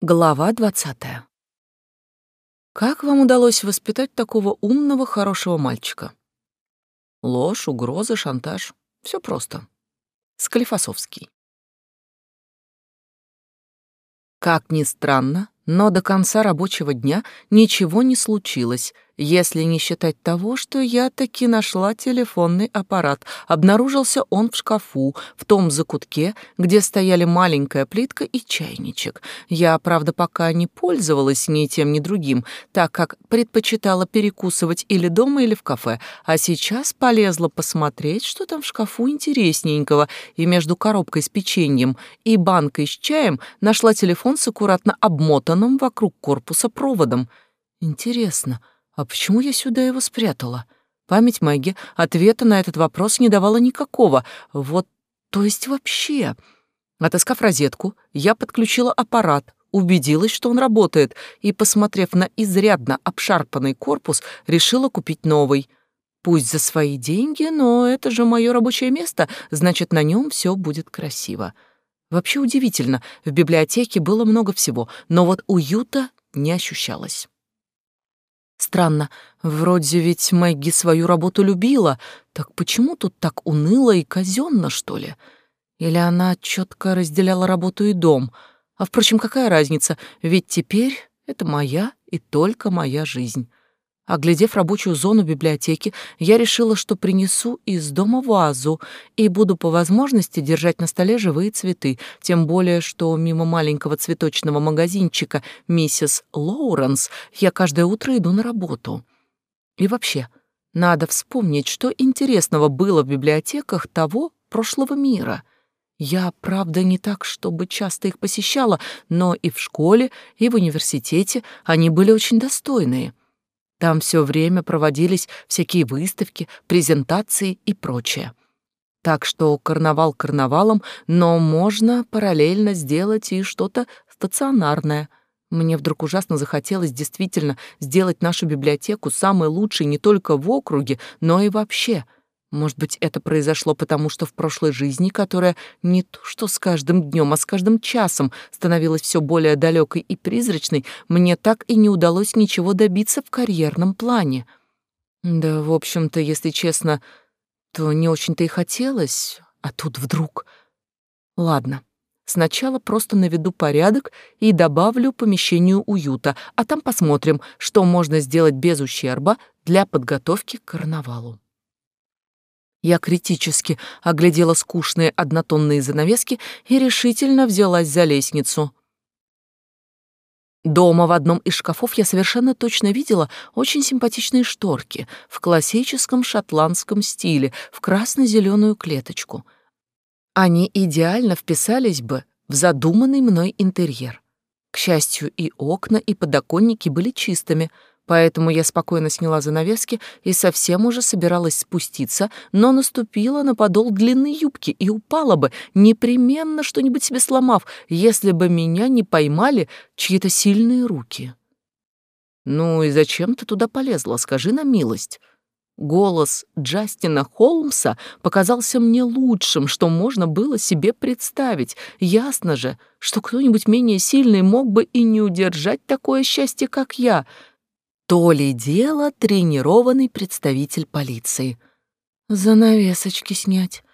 Глава двадцатая. Как вам удалось воспитать такого умного, хорошего мальчика? Ложь, угрозы, шантаж. Все просто. Склифосовский. Как ни странно, но до конца рабочего дня ничего не случилось, если не считать того, что я таки нашла телефонный аппарат. Обнаружился он в шкафу, в том закутке, где стояли маленькая плитка и чайничек. Я, правда, пока не пользовалась ни тем, ни другим, так как предпочитала перекусывать или дома, или в кафе, а сейчас полезла посмотреть, что там в шкафу интересненького, и между коробкой с печеньем и банкой с чаем нашла телефон с аккуратно обмотанным вокруг корпуса проводом. Интересно, — а почему я сюда его спрятала? Память Мэгги ответа на этот вопрос не давала никакого. Вот, то есть вообще. Отыскав розетку, я подключила аппарат, убедилась, что он работает, и, посмотрев на изрядно обшарпанный корпус, решила купить новый. Пусть за свои деньги, но это же мое рабочее место, значит, на нем все будет красиво. Вообще удивительно, в библиотеке было много всего, но вот уюта не ощущалось. Странно, вроде ведь Мэгги свою работу любила, так почему тут так уныло и казенно, что ли? Или она четко разделяла работу и дом? А впрочем, какая разница, ведь теперь это моя и только моя жизнь. Оглядев рабочую зону библиотеки, я решила, что принесу из дома вазу и буду по возможности держать на столе живые цветы, тем более, что мимо маленького цветочного магазинчика миссис Лоуренс я каждое утро иду на работу. И вообще, надо вспомнить, что интересного было в библиотеках того прошлого мира. Я, правда, не так, чтобы часто их посещала, но и в школе, и в университете они были очень достойные. Там все время проводились всякие выставки, презентации и прочее. Так что карнавал карнавалом, но можно параллельно сделать и что-то стационарное. Мне вдруг ужасно захотелось действительно сделать нашу библиотеку самой лучшей не только в округе, но и вообще — может быть, это произошло потому, что в прошлой жизни, которая не то что с каждым днем, а с каждым часом становилась все более далекой и призрачной, мне так и не удалось ничего добиться в карьерном плане. Да, в общем-то, если честно, то не очень-то и хотелось, а тут вдруг... Ладно, сначала просто наведу порядок и добавлю помещению уюта, а там посмотрим, что можно сделать без ущерба для подготовки к карнавалу. Я критически оглядела скучные однотонные занавески и решительно взялась за лестницу. Дома в одном из шкафов я совершенно точно видела очень симпатичные шторки в классическом шотландском стиле, в красно-зеленую клеточку. Они идеально вписались бы в задуманный мной интерьер. К счастью, и окна, и подоконники были чистыми — Поэтому я спокойно сняла занавески и совсем уже собиралась спуститься, но наступила на подол длинной юбки и упала бы, непременно что-нибудь себе сломав, если бы меня не поймали чьи-то сильные руки. «Ну и зачем ты туда полезла, скажи на милость?» Голос Джастина Холмса показался мне лучшим, что можно было себе представить. Ясно же, что кто-нибудь менее сильный мог бы и не удержать такое счастье, как я — то ли дело тренированный представитель полиции. Занавесочки снять.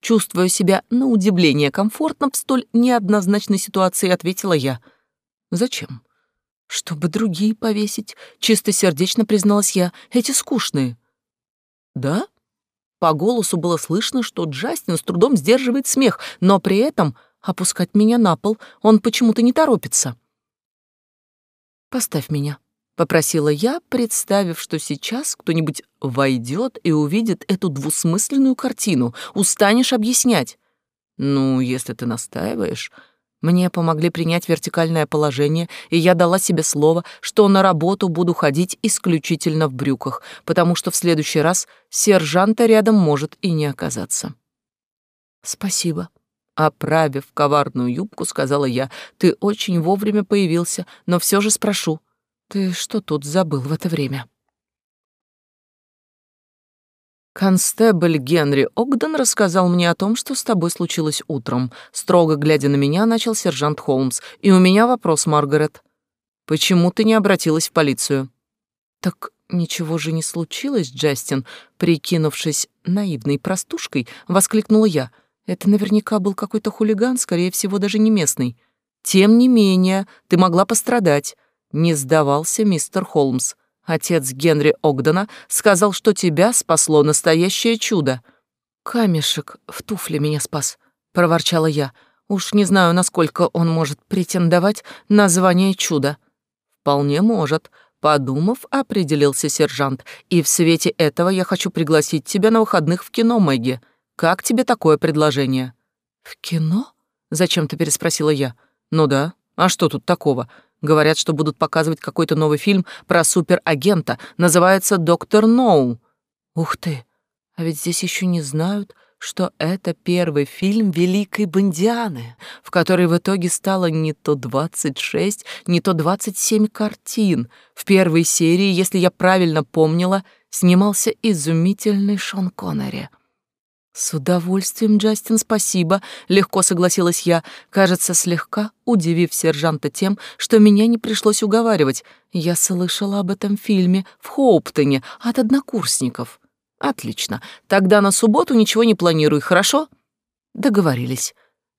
Чувствуя себя на удивление комфортно в столь неоднозначной ситуации, ответила я. Зачем? Чтобы другие повесить, чистосердечно призналась я, эти скучные. Да? По голосу было слышно, что Джастин с трудом сдерживает смех, но при этом опускать меня на пол он почему-то не торопится. Поставь меня, попросила я, представив, что сейчас кто-нибудь войдет и увидит эту двусмысленную картину. Устанешь объяснять. Ну, если ты настаиваешь. Мне помогли принять вертикальное положение, и я дала себе слово, что на работу буду ходить исключительно в брюках, потому что в следующий раз сержанта рядом может и не оказаться. Спасибо. Оправив коварную юбку, сказала я, ты очень вовремя появился, но все же спрошу, ты что тут забыл в это время? Констебль Генри Огден рассказал мне о том, что с тобой случилось утром. Строго глядя на меня, начал сержант Холмс. И у меня вопрос, Маргарет. Почему ты не обратилась в полицию? Так ничего же не случилось, Джастин, прикинувшись наивной простушкой, воскликнула я. Это наверняка был какой-то хулиган, скорее всего, даже не местный. Тем не менее, ты могла пострадать. Не сдавался мистер Холмс. Отец Генри Огдена сказал, что тебя спасло настоящее чудо. Камешек в туфле меня спас, проворчала я. Уж не знаю, насколько он может претендовать на звание чуда. Вполне может, подумав, определился сержант. И в свете этого я хочу пригласить тебя на выходных в кино, Мэгги. Как тебе такое предложение? В кино? Зачем-то переспросила я. Ну да. А что тут такого? Говорят, что будут показывать какой-то новый фильм про суперагента. Называется «Доктор Ноу». Ух ты! А ведь здесь еще не знают, что это первый фильм Великой Бондианы, в которой в итоге стало не то 26, не то 27 картин. В первой серии, если я правильно помнила, снимался изумительный Шон Коннери. «С удовольствием, Джастин, спасибо», — легко согласилась я, кажется, слегка удивив сержанта тем, что меня не пришлось уговаривать. Я слышала об этом фильме в Хоуптоне от однокурсников. «Отлично. Тогда на субботу ничего не планируй, хорошо?» «Договорились».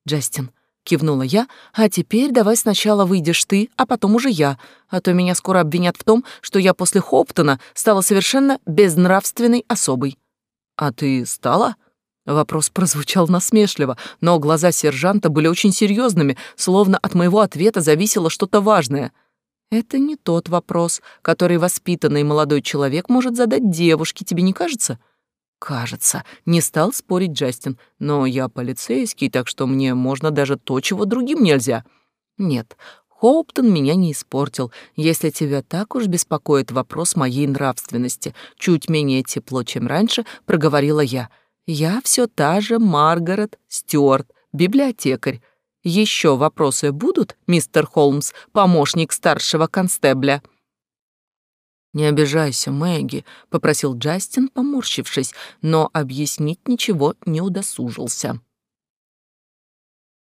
«Джастин», — кивнула я, «а теперь давай сначала выйдешь ты, а потом уже я, а то меня скоро обвинят в том, что я после Хоуптона стала совершенно безнравственной особой». «А ты стала?» Вопрос прозвучал насмешливо, но глаза сержанта были очень серьезными, словно от моего ответа зависело что-то важное. Это не тот вопрос, который воспитанный молодой человек может задать девушке, тебе не кажется? Кажется, не стал спорить Джастин, но я полицейский, так что мне можно даже то, чего другим нельзя. Нет, Хоуптон меня не испортил, если тебя так уж беспокоит вопрос моей нравственности. Чуть менее тепло, чем раньше, проговорила я — я все та же Маргарет Стюарт, библиотекарь. Еще вопросы будут, мистер Холмс, помощник старшего констебля?» «Не обижайся, Мэгги», — попросил Джастин, поморщившись, но объяснить ничего не удосужился.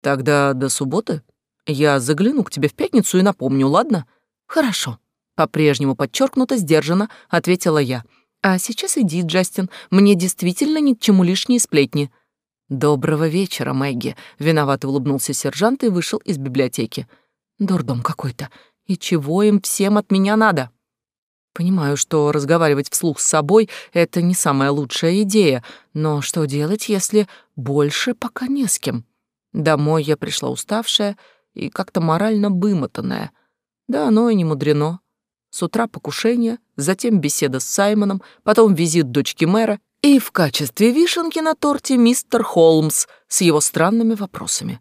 «Тогда до субботы я загляну к тебе в пятницу и напомню, ладно?» «Хорошо», — по-прежнему подчеркнуто сдержанно ответила я. А сейчас иди, Джастин, мне действительно ни к чему лишние сплетни. Доброго вечера, Мэгги, виновато улыбнулся сержант и вышел из библиотеки. Дурдом какой-то. И чего им всем от меня надо? Понимаю, что разговаривать вслух с собой — это не самая лучшая идея, но что делать, если больше пока не с кем? Домой я пришла уставшая и как-то морально вымотанная. Да оно и не мудрено. С утра покушение, затем беседа с Саймоном, потом визит дочки мэра и в качестве вишенки на торте мистер Холмс с его странными вопросами.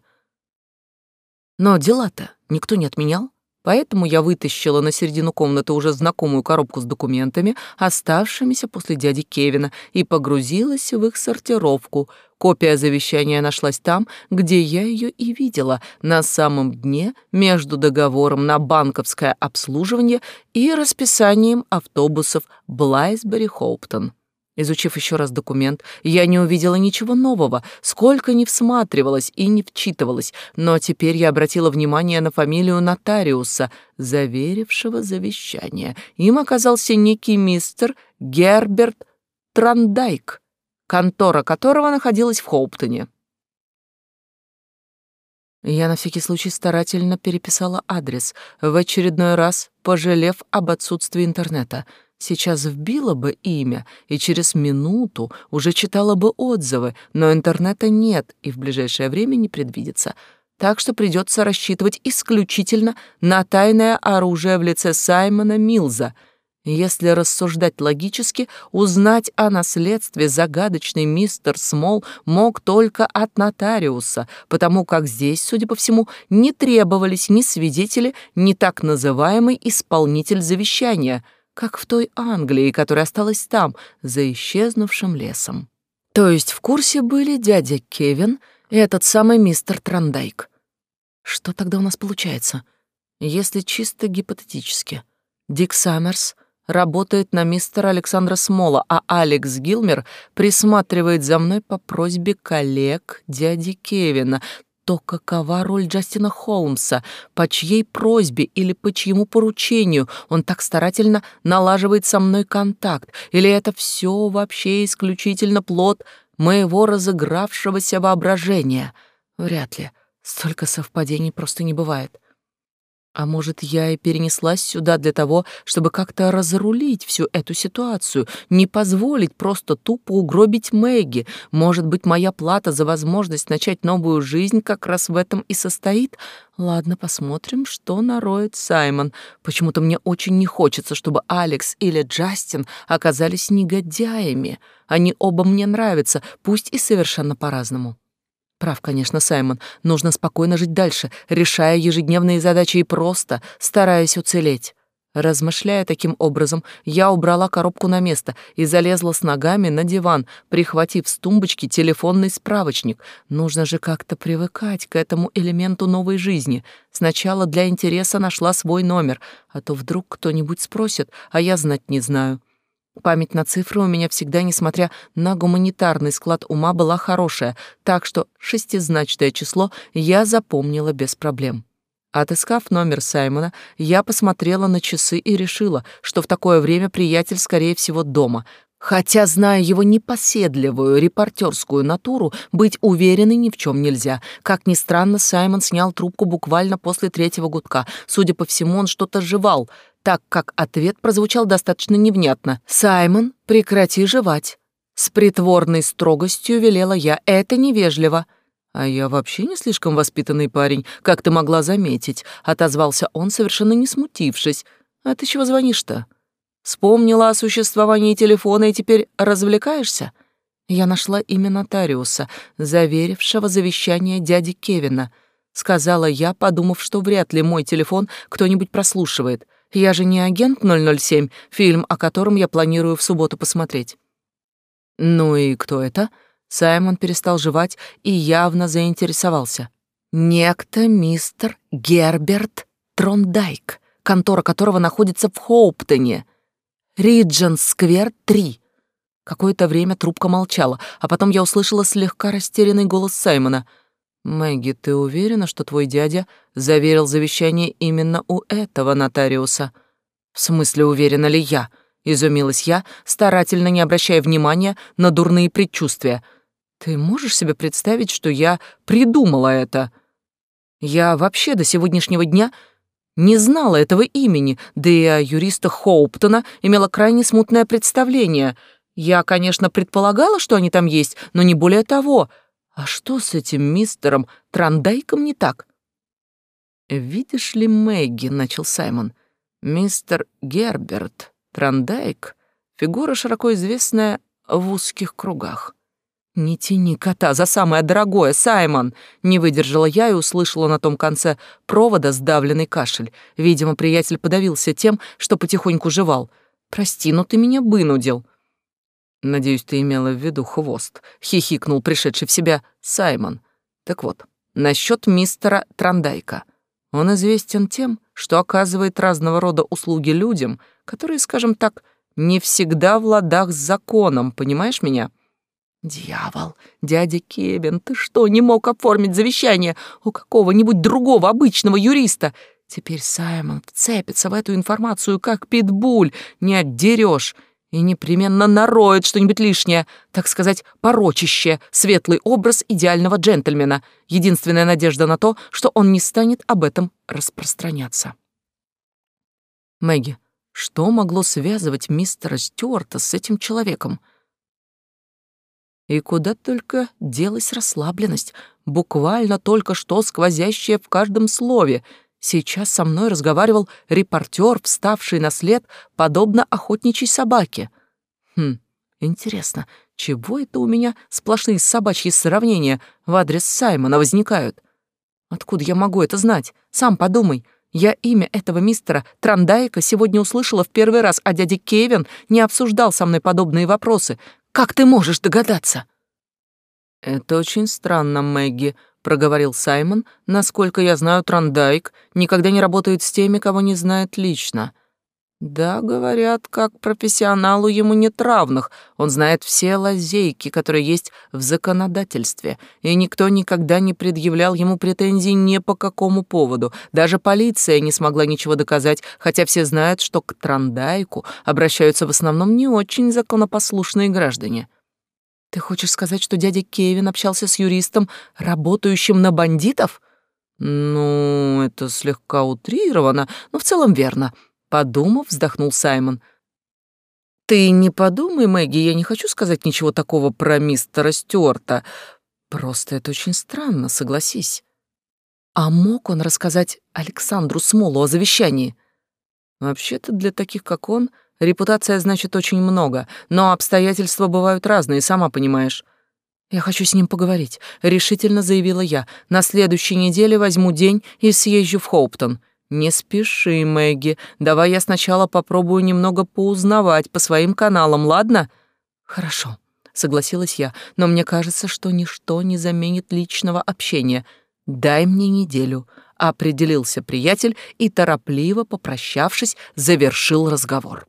Но дела-то никто не отменял. Поэтому я вытащила на середину комнаты уже знакомую коробку с документами, оставшимися после дяди Кевина, и погрузилась в их сортировку. Копия завещания нашлась там, где я ее и видела, на самом дне между договором на банковское обслуживание и расписанием автобусов Блайсбери-Хоуптон. Изучив еще раз документ, я не увидела ничего нового, сколько ни всматривалась и не вчитывалась, но теперь я обратила внимание на фамилию нотариуса, заверившего завещание. Им оказался некий мистер Герберт Трандайк, контора которого находилась в Хоуптоне. Я на всякий случай старательно переписала адрес, в очередной раз пожалев об отсутствии интернета — Сейчас вбила бы имя и через минуту уже читала бы отзывы, но интернета нет и в ближайшее время не предвидится. Так что придется рассчитывать исключительно на тайное оружие в лице Саймона Милза. Если рассуждать логически, узнать о наследстве загадочный мистер Смол мог только от нотариуса, потому как здесь, судя по всему, не требовались ни свидетели, ни так называемый исполнитель завещания — как в той Англии, которая осталась там, за исчезнувшим лесом. То есть в курсе были дядя Кевин и этот самый мистер Трандайк. Что тогда у нас получается? Если чисто гипотетически. Дик Саммерс работает на мистера Александра Смола, а Алекс Гилмер присматривает за мной по просьбе коллег дяди Кевина, то какова роль Джастина Холмса, по чьей просьбе или по чьему поручению он так старательно налаживает со мной контакт, или это все вообще исключительно плод моего разыгравшегося воображения? Вряд ли. Столько совпадений просто не бывает. А может, я и перенеслась сюда для того, чтобы как-то разрулить всю эту ситуацию, не позволить просто тупо угробить Мэгги. Может быть, моя плата за возможность начать новую жизнь как раз в этом и состоит? Ладно, посмотрим, что нароет Саймон. Почему-то мне очень не хочется, чтобы Алекс или Джастин оказались негодяями. Они оба мне нравятся, пусть и совершенно по-разному. Прав, конечно, Саймон. Нужно спокойно жить дальше, решая ежедневные задачи и просто стараясь уцелеть. Размышляя таким образом, я убрала коробку на место и залезла с ногами на диван, прихватив с тумбочки телефонный справочник. Нужно же как-то привыкать к этому элементу новой жизни. Сначала для интереса нашла свой номер, а то вдруг кто-нибудь спросит, а я знать не знаю. Память на цифры у меня всегда, несмотря на гуманитарный склад ума, была хорошая, так что шестизначное число я запомнила без проблем. Отыскав номер Саймона, я посмотрела на часы и решила, что в такое время приятель, скорее всего, дома. Хотя, зная его непоседливую репортерскую натуру, быть уверенной ни в чем нельзя. Как ни странно, Саймон снял трубку буквально после третьего гудка. Судя по всему, он что-то жевал — так как ответ прозвучал достаточно невнятно. «Саймон, прекрати жевать». С притворной строгостью велела я. «Это невежливо». «А я вообще не слишком воспитанный парень, как ты могла заметить», — отозвался он, совершенно не смутившись. «А ты чего звонишь-то? Вспомнила о существовании телефона и теперь развлекаешься?» Я нашла имя нотариуса, заверившего завещание дяди Кевина. Сказала я, подумав, что вряд ли мой телефон кто-нибудь прослушивает. Я же не агент 007, фильм, о котором я планирую в субботу посмотреть. Ну и кто это? Саймон перестал жевать и явно заинтересовался. Некто мистер Герберт Трондайк, контора которого находится в Хоуптоне. Риджен-сквер 3. Какое-то время трубка молчала, а потом я услышала слегка растерянный голос Саймона — «Мэгги, ты уверена, что твой дядя заверил завещание именно у этого нотариуса?» «В смысле, уверена ли я?» — изумилась я, старательно не обращая внимания на дурные предчувствия. «Ты можешь себе представить, что я придумала это?» «Я вообще до сегодняшнего дня не знала этого имени, да и о юристах Хоуптона имела крайне смутное представление. Я, конечно, предполагала, что они там есть, но не более того». А что с этим мистером Трандайком не так? Видишь ли, Мэгги, начал Саймон, мистер Герберт Трандайк — фигура широко известная в узких кругах. «Не тяни кота за самое дорогое, Саймон!» Не выдержала я и услышала на том конце провода сдавленный кашель. Видимо, приятель подавился тем, что потихоньку жевал. «Прости, но ты меня вынудил». Надеюсь, ты имела в виду хвост, хихикнул пришедший в себя Саймон. Так вот, насчет мистера Трандайка. Он известен тем, что оказывает разного рода услуги людям, которые, скажем так, не всегда в ладах с законом, понимаешь меня? Дьявол, дядя Кевин, ты что, не мог оформить завещание у какого-нибудь другого обычного юриста? Теперь Саймон вцепится в эту информацию, как питбуль, не отдерешь и непременно нароет что-нибудь лишнее, так сказать, порочище, светлый образ идеального джентльмена. Единственная надежда на то, что он не станет об этом распространяться. Мэгги, что могло связывать мистера Стюарта с этим человеком? И куда только делась расслабленность, буквально только что сквозящая в каждом слове — Сейчас со мной разговаривал репортер, вставший на след, подобно охотничьей собаке. Хм, интересно, чего это у меня сплошные собачьи сравнения в адрес Саймона возникают? Откуда я могу это знать? Сам подумай. Я имя этого мистера Трандайка сегодня услышала в первый раз, а дядя Кевин не обсуждал со мной подобные вопросы. Как ты можешь догадаться? Это очень странно, Мэгги, проговорил Саймон. Насколько я знаю, Трандайк никогда не работает с теми, кого не знает лично. Да, говорят, как профессионалу ему нет равных. Он знает все лазейки, которые есть в законодательстве, и никто никогда не предъявлял ему претензий ни по какому поводу. Даже полиция не смогла ничего доказать, хотя все знают, что к Трандайку обращаются в основном не очень законопослушные граждане. Ты хочешь сказать, что дядя Кевин общался с юристом, работающим на бандитов? Ну, это слегка утрировано, но в целом верно. Подумав, вздохнул Саймон. Ты не подумай, Мэгги, я не хочу сказать ничего такого про мистера Стюарта. Просто это очень странно, согласись. А мог он рассказать Александру Смолу о завещании? Вообще-то для таких, как он, репутация значит очень много, но обстоятельства бывают разные, сама понимаешь. Я хочу с ним поговорить, решительно заявила я. На следующей неделе возьму день и съезжу в Хоуптон. «Не спеши, Мэгги. Давай я сначала попробую немного поузнавать по своим каналам, ладно?» «Хорошо», — согласилась я, «но мне кажется, что ничто не заменит личного общения. Дай мне неделю», — определился приятель и, торопливо попрощавшись, завершил разговор.